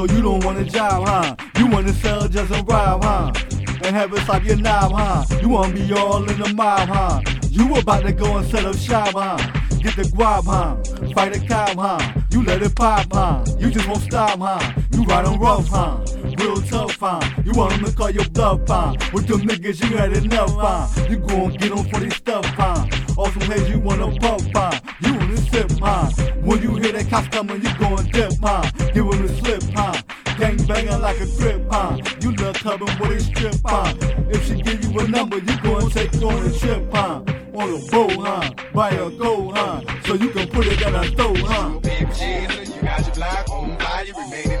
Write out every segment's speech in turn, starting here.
So you don't want a job, huh? You wanna sell just a ride, huh? And have it like your knob, huh? You wanna be all in the mob, huh? You about to go and set up shop, huh? Get the guap, huh? Fight a cop, huh? You let it pop, huh? You just won't stop, huh? You ride on rough, huh? Real tough, huh? You want them to call your bluff, huh? With them niggas, you had enough, huh? You gon' get on for this stuff, huh? Also, hey, you wanna pump, huh? You wanna sip, huh? When you hear that cops coming, you gon' dip, huh? Give him the slip, huh? Gang banging like a grip, huh? You love clubbing with a strip, huh? If she give you a number, you gon' take on a trip, huh? On a boat, huh? Buy a gold, huh? So you can put it in a throat, huh? You got your block on fire, remain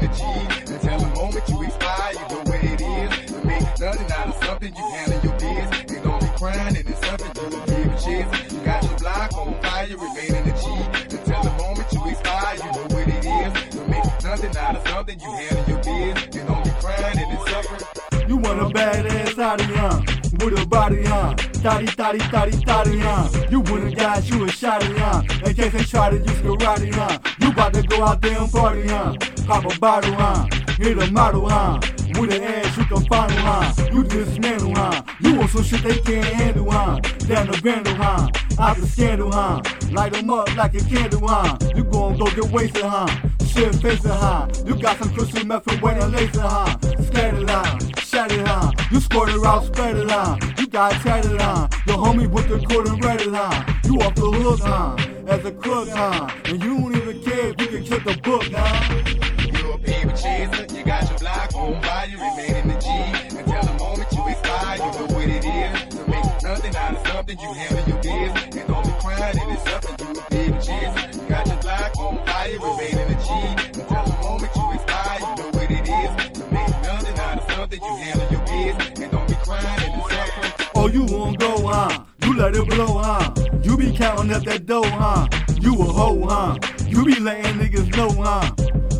something, you handle your biz. You don't be crying, and it's something you give a Jesus. You got your block on fire, remain in the G. Until the moment you expire, you know what it is. To make nothing out of something, you handle your biz. You don't be crying, and it's suffering. You want a badass out of huh? With a body, huh? Thotty, thotty, thotty, thotty, huh? You wouldn't got you a shotty, huh? In case they try to use karate, huh? You about to go out there and party, on. Pop a bottle, huh? Hit a model, huh? With an ass you can find, huh? You dismantle, huh? You want some shit they can't handle, huh? Down the vandal, huh? Out the scandal, huh? Light 'em up like a candle, huh? You gon' go get wasted, huh? Shit facing, huh? You got some crystal method waiting laser, huh? Scattered, huh? Shattered, huh? You it out, spread it, huh? You got tatted, huh? Your homie with the cord and read it, huh? You off the hook, huh? As a crook, huh? And you don't even care if you can kill the book, huh? You a people chaser, something, you handle your biz. And don't be crying, and it's something you a people chaser. You got your block on fire, remain in the G. Until the moment you expire, you know what it is. To make nothing out of something, you handle your biz. And don't be crying, and it's suffering. Oh, you won't go, huh? You let it blow, huh? You be counting up that dough, huh? You a hoe, huh? You be letting niggas know, huh?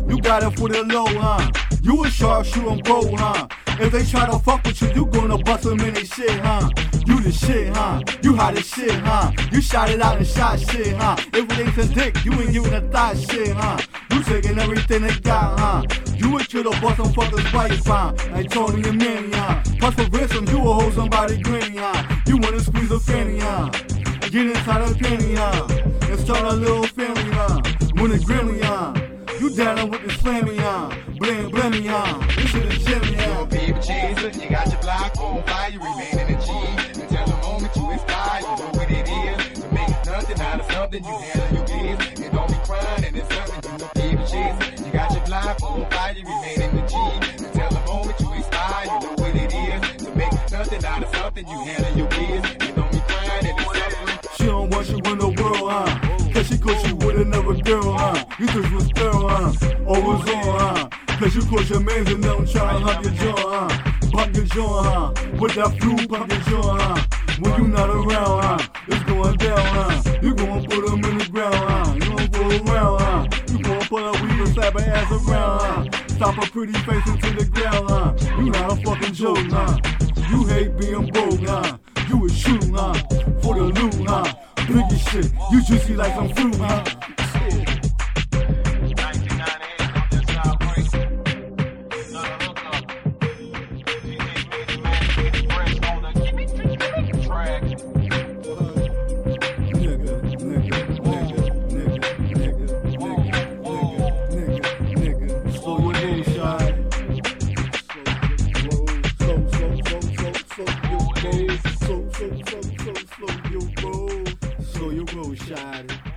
You got it for the low, huh? You a sharp shooting pro, huh? If they try to fuck with you, you gonna bust them in they shit, huh? You the shit, huh? You hot as shit, huh? You shot it out and shot shit, huh? Ain't a dick, you ain't giving a thought shit, huh? You taking everything they got, huh? You would kill the bust some fuckers wife, huh? Like Tony and Manny, huh? Plus for ransom, you will hold somebody granny, huh? You wanna squeeze a fanny, huh? Get inside a penny, huh? And start a little family, huh? When it grimly, huh? You down with the slammy, huh? Blam, blammy, huh? This is Jimmy, You huh? a people chaser, you got your block on fire, remain in the something, you handle your biz. And don't be crying, and it's something you a people chaser. You got your block on fire, you remain in the G. Until the moment you expire, you know what it is. To make nothing out of something, you handle your biz. And don't be crying, and it's suffering. She don't want you in the world, huh? Cause she caught you with another girl, huh? You just was girl, huh? Always on, huh? Cause you caught your mans and them trying to hump your jaw, huh? Pump your jaw, huh? With that flu, pump your jaw, huh? When you not around, huh? It's going down, huh? You gonna put them in the ground, huh? You gonna go around, huh? You gonna put a weave and slap her ass around, huh? Stop her pretty face into the ground, huh? You not a fucking joke, huh? You hate being broke, huh? You a shoot, huh? For the loot, huh? Biggie shit, you juicy like some fruit, huh? Slow your roll. Slow, your roll. Shy.